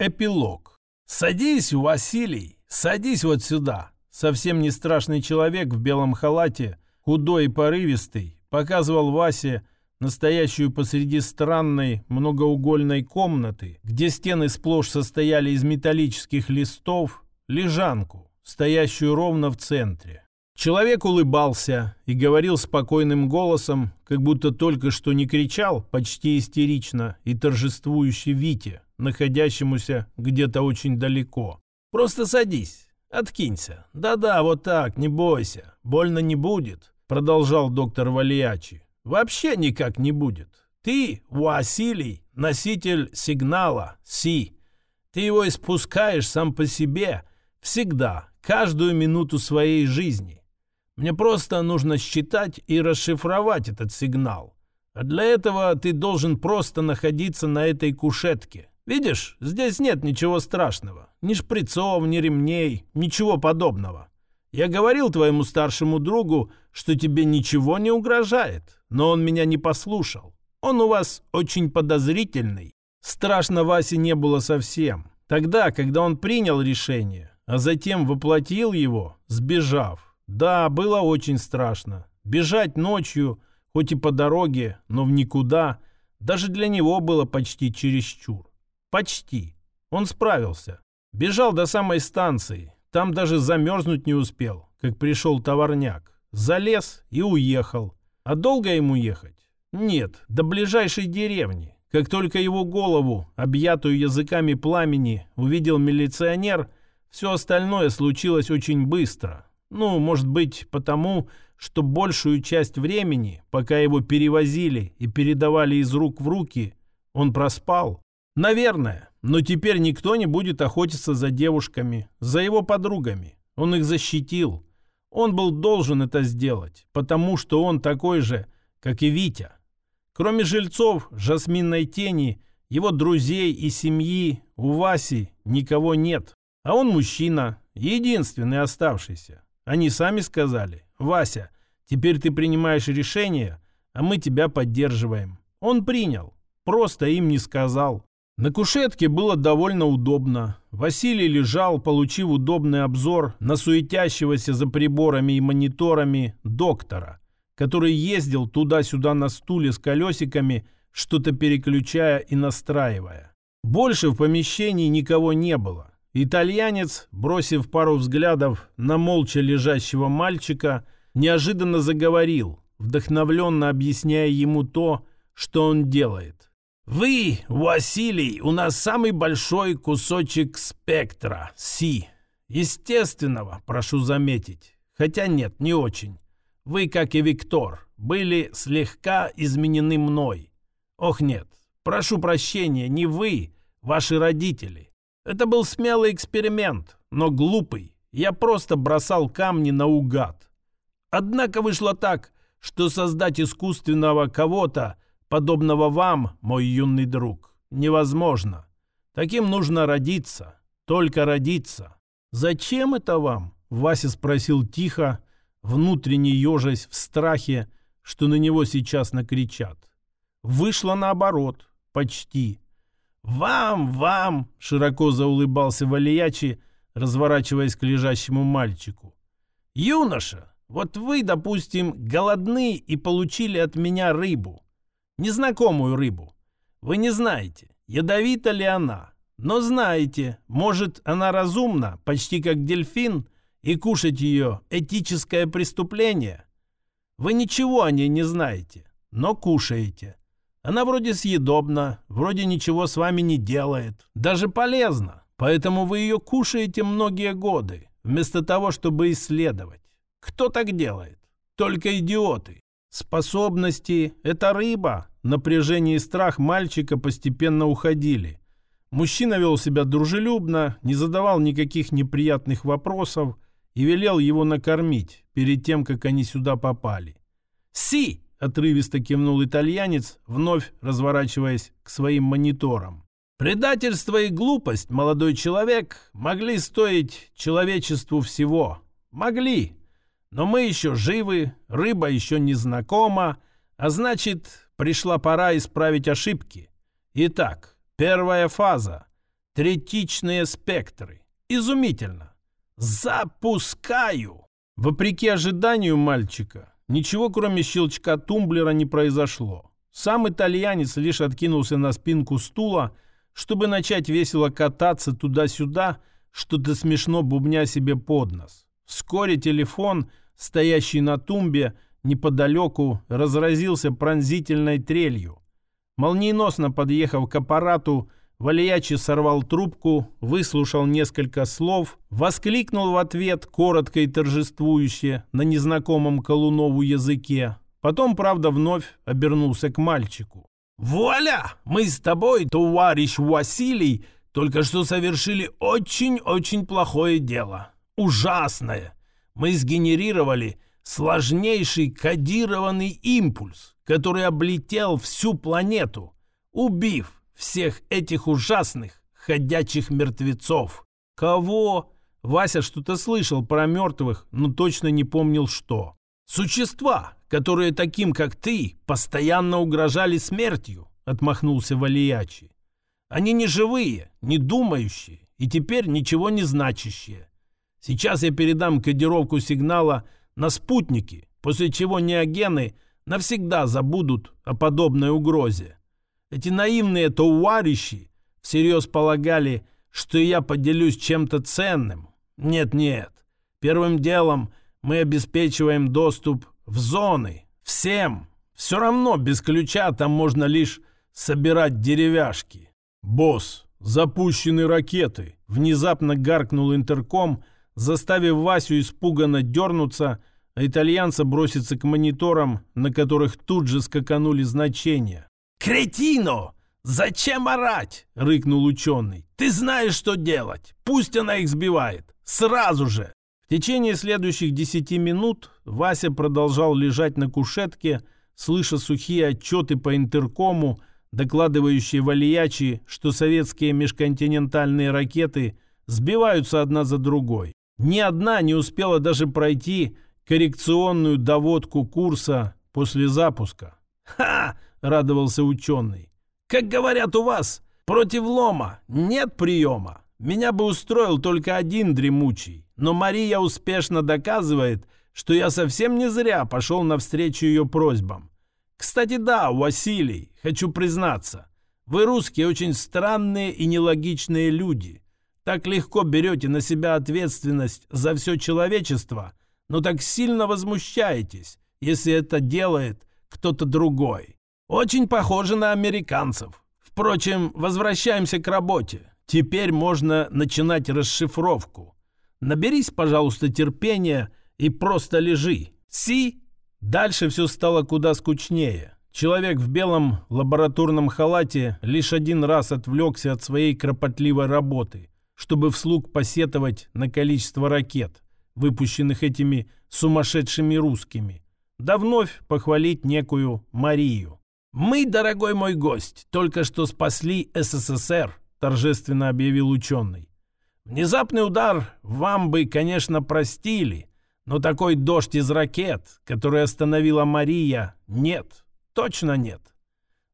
Эпилог. «Садись, Василий, садись вот сюда!» Совсем не страшный человек в белом халате, худой и порывистый, показывал Васе настоящую посреди странной многоугольной комнаты, где стены сплошь состояли из металлических листов, лежанку, стоящую ровно в центре. Человек улыбался и говорил спокойным голосом, как будто только что не кричал, почти истерично и торжествующе Вите, находящемуся где-то очень далеко. «Просто садись, откинься. Да-да, вот так, не бойся. Больно не будет», — продолжал доктор Валиячи. «Вообще никак не будет. Ты, Василий, носитель сигнала, Си. Ты его испускаешь сам по себе всегда, каждую минуту своей жизни. Мне просто нужно считать и расшифровать этот сигнал. А для этого ты должен просто находиться на этой кушетке. Видишь, здесь нет ничего страшного. Ни шприцов, ни ремней, ничего подобного. Я говорил твоему старшему другу, что тебе ничего не угрожает, но он меня не послушал. Он у вас очень подозрительный. Страшно Васе не было совсем. Тогда, когда он принял решение, а затем воплотил его, сбежав. Да, было очень страшно. Бежать ночью, хоть и по дороге, но в никуда, даже для него было почти чересчур. Почти. Он справился. Бежал до самой станции. Там даже замерзнуть не успел, как пришел товарняк. Залез и уехал. А долго ему ехать? Нет, до ближайшей деревни. Как только его голову, объятую языками пламени, увидел милиционер, все остальное случилось очень быстро. Ну, может быть, потому, что большую часть времени, пока его перевозили и передавали из рук в руки, он проспал. Наверное, но теперь никто не будет охотиться за девушками, за его подругами. Он их защитил. Он был должен это сделать, потому что он такой же, как и Витя. Кроме жильцов Жасминной тени, его друзей и семьи у Васи никого нет. А он мужчина, единственный оставшийся. Они сами сказали, «Вася, теперь ты принимаешь решение, а мы тебя поддерживаем». Он принял, просто им не сказал. На кушетке было довольно удобно. Василий лежал, получив удобный обзор на суетящегося за приборами и мониторами доктора, который ездил туда-сюда на стуле с колесиками, что-то переключая и настраивая. Больше в помещении никого не было. Итальянец, бросив пару взглядов на молча лежащего мальчика, неожиданно заговорил, вдохновленно объясняя ему то, что он делает. «Вы, Василий, у нас самый большой кусочек спектра, Си. Естественного, прошу заметить. Хотя нет, не очень. Вы, как и Виктор, были слегка изменены мной. Ох нет, прошу прощения, не вы, ваши родители. Это был смелый эксперимент, но глупый. Я просто бросал камни наугад. Однако вышло так, что создать искусственного кого-то, подобного вам, мой юный друг, невозможно. Таким нужно родиться, только родиться. «Зачем это вам?» — Вася спросил тихо, внутренне ежась в страхе, что на него сейчас накричат. Вышло наоборот, почти. «Вам, вам!» — широко заулыбался Валиячи, разворачиваясь к лежащему мальчику. «Юноша, вот вы, допустим, голодны и получили от меня рыбу. Незнакомую рыбу. Вы не знаете, ядовита ли она. Но знаете, может, она разумна, почти как дельфин, и кушать ее – этическое преступление. Вы ничего о ней не знаете, но кушаете. Она вроде съедобна, вроде ничего с вами не делает, даже полезна. Поэтому вы ее кушаете многие годы, вместо того, чтобы исследовать. Кто так делает? Только идиоты. Способности – это рыба. Напряжение и страх мальчика постепенно уходили. Мужчина вел себя дружелюбно, не задавал никаких неприятных вопросов и велел его накормить перед тем, как они сюда попали. «Си!» Отрывисто кивнул итальянец, вновь разворачиваясь к своим мониторам. Предательство и глупость, молодой человек, могли стоить человечеству всего. Могли. Но мы еще живы, рыба еще не знакома, а значит, пришла пора исправить ошибки. Итак, первая фаза. Третичные спектры. Изумительно. Запускаю. Вопреки ожиданию мальчика, ничего кроме щелчка тумблера не произошло. Сам итальянец лишь откинулся на спинку стула, чтобы начать весело кататься туда-сюда, что-то смешно бубня себе под нос. Вскоре телефон, стоящий на тумбе, неподалеку, разразился пронзительной трелью. Молниеносно подъехав к аппарату, Валиячи сорвал трубку, выслушал несколько слов, воскликнул в ответ коротко и торжествующе на незнакомом Колунову языке. Потом, правда, вновь обернулся к мальчику. «Вуаля! Мы с тобой, товарищ Василий, только что совершили очень-очень плохое дело. Ужасное. Мы сгенерировали сложнейший кодированный импульс, который облетел всю планету, убив всех этих ужасных ходячих мертвецов. Кого? Вася что-то слышал про мертвых, но точно не помнил что. Существа, которые таким, как ты, постоянно угрожали смертью, отмахнулся Валиячи. Они не живые, не думающие и теперь ничего не значащие. Сейчас я передам кодировку сигнала на спутники, после чего неогены навсегда забудут о подобной угрозе. Эти наивные товарищи всерьез полагали, что я поделюсь чем-то ценным. Нет-нет. Первым делом мы обеспечиваем доступ в зоны. Всем. Все равно без ключа там можно лишь собирать деревяшки. «Босс, запущены ракеты!» Внезапно гаркнул интерком, заставив Васю испуганно дернуться, а итальянца броситься к мониторам, на которых тут же скаканули значения. «Кретино! Зачем орать?» — рыкнул ученый. «Ты знаешь, что делать. Пусть она их сбивает. Сразу же!» В течение следующих десяти минут Вася продолжал лежать на кушетке, слыша сухие отчеты по интеркому, докладывающие Валиячи, что советские межконтинентальные ракеты сбиваются одна за другой. Ни одна не успела даже пройти коррекционную доводку курса после запуска. «Ха!» Радовался ученый. «Как говорят у вас, против лома нет приема. Меня бы устроил только один дремучий, но Мария успешно доказывает, что я совсем не зря пошел навстречу ее просьбам. Кстати, да, Василий, хочу признаться, вы, русские, очень странные и нелогичные люди. Так легко берете на себя ответственность за все человечество, но так сильно возмущаетесь, если это делает кто-то другой. Очень похоже на американцев. Впрочем, возвращаемся к работе. Теперь можно начинать расшифровку. Наберись, пожалуйста, терпения и просто лежи. Си. Дальше все стало куда скучнее. Человек в белом лабораторном халате лишь один раз отвлекся от своей кропотливой работы, чтобы вслух посетовать на количество ракет, выпущенных этими сумасшедшими русскими, да вновь похвалить некую Марию. «Мы, дорогой мой гость, только что спасли СССР», – торжественно объявил ученый. «Внезапный удар вам бы, конечно, простили, но такой дождь из ракет, который остановила Мария, нет, точно нет.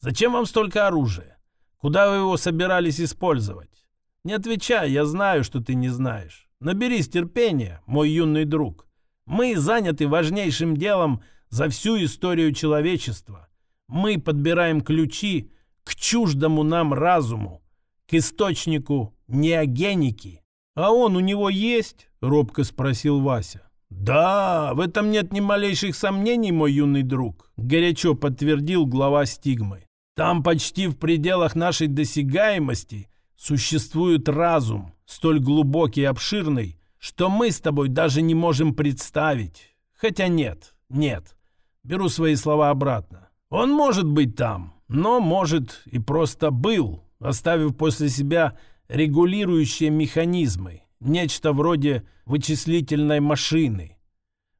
Зачем вам столько оружия? Куда вы его собирались использовать? Не отвечай, я знаю, что ты не знаешь. Наберись терпения, мой юный друг. Мы заняты важнейшим делом за всю историю человечества. Мы подбираем ключи к чуждому нам разуму, к источнику неогеники. А он у него есть? Робко спросил Вася. «Да, в этом нет ни малейших сомнений, мой юный друг», — горячо подтвердил глава стигмы. «Там почти в пределах нашей досягаемости существует разум, столь глубокий и обширный, что мы с тобой даже не можем представить. Хотя нет, нет, беру свои слова обратно. Он может быть там, но может и просто был, оставив после себя регулирующие механизмы, нечто вроде вычислительной машины.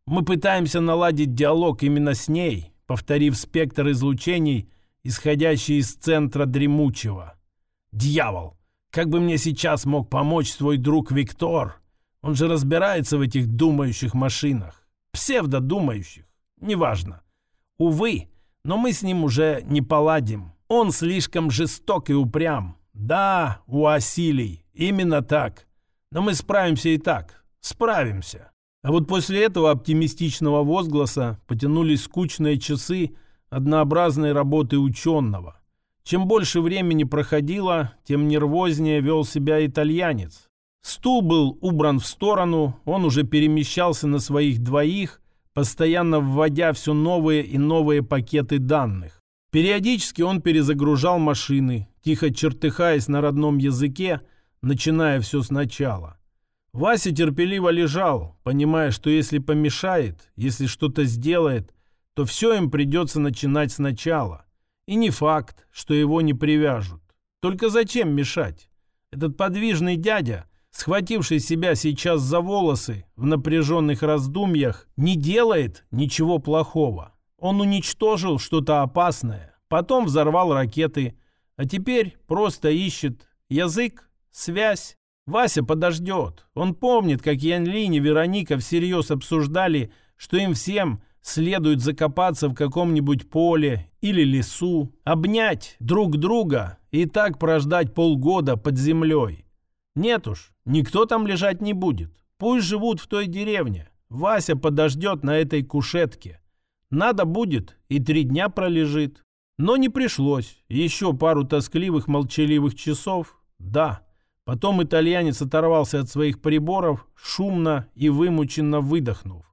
Мы пытаемся наладить диалог именно с ней, повторив спектр излучений, исходящий из центра дремучего. Дьявол! Как бы мне сейчас мог помочь свой друг Виктор? Он же разбирается в этих думающих машинах. Псевдодумающих. Неважно. Увы, но мы с ним уже не поладим. Он слишком жесток и упрям. Да, Василий, именно так. Но мы справимся и так. Справимся. А вот после этого оптимистичного возгласа потянулись скучные часы однообразной работы ученого. Чем больше времени проходило, тем нервознее вел себя итальянец. Стул был убран в сторону, он уже перемещался на своих двоих, постоянно вводя все новые и новые пакеты данных. Периодически он перезагружал машины, тихо чертыхаясь на родном языке, начиная все сначала. Вася терпеливо лежал, понимая, что если помешает, если что-то сделает, то все им придется начинать сначала. И не факт, что его не привяжут. Только зачем мешать? Этот подвижный дядя, схвативший себя сейчас за волосы в напряженных раздумьях, не делает ничего плохого. Он уничтожил что-то опасное, потом взорвал ракеты, а теперь просто ищет язык, связь. Вася подождет. Он помнит, как Ян Линь и Вероника всерьез обсуждали, что им всем следует закопаться в каком-нибудь поле или лесу, обнять друг друга и так прождать полгода под землей. Нет уж, никто там лежать не будет. Пусть живут в той деревне. Вася подождет на этой кушетке. Надо будет, и три дня пролежит. Но не пришлось. Еще пару тоскливых молчаливых часов. Да. Потом итальянец оторвался от своих приборов, шумно и вымученно выдохнув.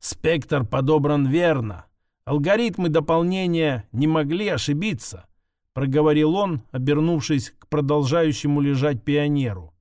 Спектр подобран верно. Алгоритмы дополнения не могли ошибиться, проговорил он, обернувшись к продолжающему лежать пионеру.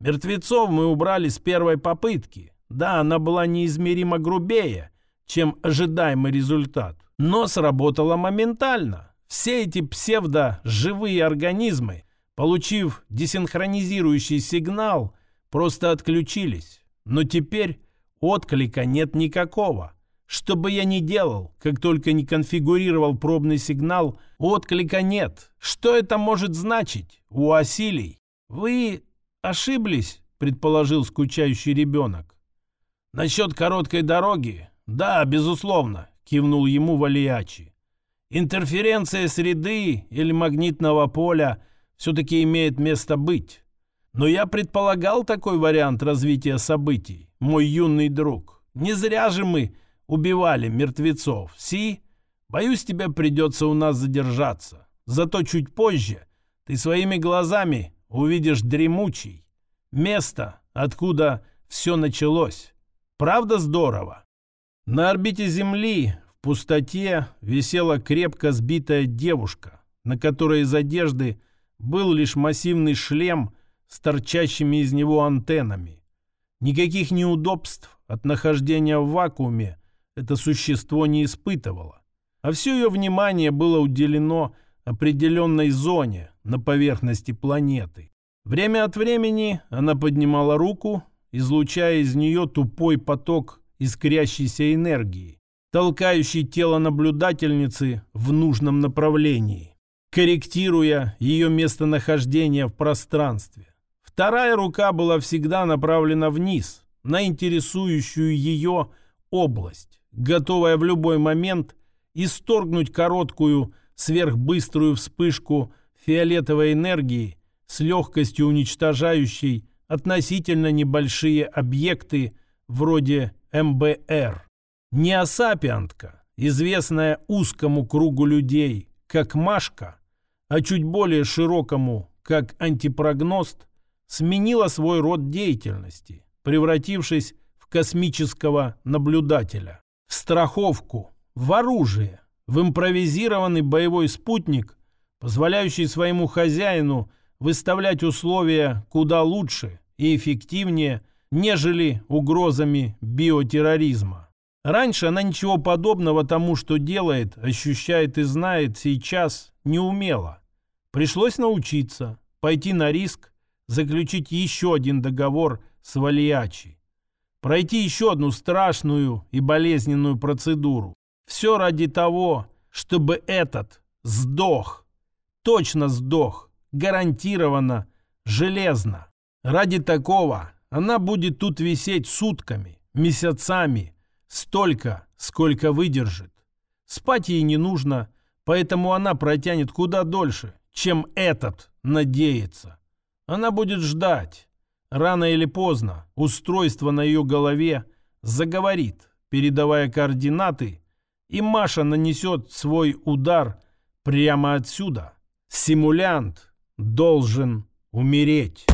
Мертвецов мы убрали с первой попытки. Да, она была неизмеримо грубее, чем ожидаемый результат, но сработала моментально. Все эти псевдо-живые организмы, получив десинхронизирующий сигнал, просто отключились. Но теперь отклика нет никакого. Что бы я ни делал, как только не конфигурировал пробный сигнал, отклика нет. Что это может значить? У Асилий. Вы ошиблись, предположил скучающий ребенок. Насчет короткой дороги? Да, безусловно, кивнул ему Валиачи. Интерференция среды или магнитного поля все-таки имеет место быть. Но я предполагал такой вариант развития событий, мой юный друг. Не зря же мы убивали мертвецов, си? Боюсь, тебе придется у нас задержаться. Зато чуть позже ты своими глазами увидишь дремучий. Место, откуда все началось. Правда здорово? На орбите Земли пустоте висела крепко сбитая девушка, на которой из одежды был лишь массивный шлем с торчащими из него антеннами. Никаких неудобств от нахождения в вакууме это существо не испытывало, а все ее внимание было уделено определенной зоне на поверхности планеты. Время от времени она поднимала руку, излучая из нее тупой поток искрящейся энергии, толкающий тело наблюдательницы в нужном направлении, корректируя ее местонахождение в пространстве. Вторая рука была всегда направлена вниз, на интересующую ее область, готовая в любой момент исторгнуть короткую сверхбыструю вспышку фиолетовой энергии с легкостью уничтожающей относительно небольшие объекты вроде МБР. Неосапиантка, известная узкому кругу людей как Машка, а чуть более широкому как антипрогност, сменила свой род деятельности, превратившись в космического наблюдателя, в страховку, в оружие, в импровизированный боевой спутник, позволяющий своему хозяину выставлять условия куда лучше и эффективнее, нежели угрозами биотерроризма. Раньше она ничего подобного тому, что делает, ощущает и знает сейчас, не умела. Пришлось научиться, пойти на риск, заключить еще один договор с Валиачи. Пройти еще одну страшную и болезненную процедуру. Все ради того, чтобы этот сдох. Точно сдох. Гарантированно. Железно. Ради такого она будет тут висеть сутками, месяцами, Столько, сколько выдержит. Спать ей не нужно, поэтому она протянет куда дольше, чем этот надеется. Она будет ждать. Рано или поздно устройство на ее голове заговорит, передавая координаты, и Маша нанесет свой удар прямо отсюда. Симулянт должен умереть.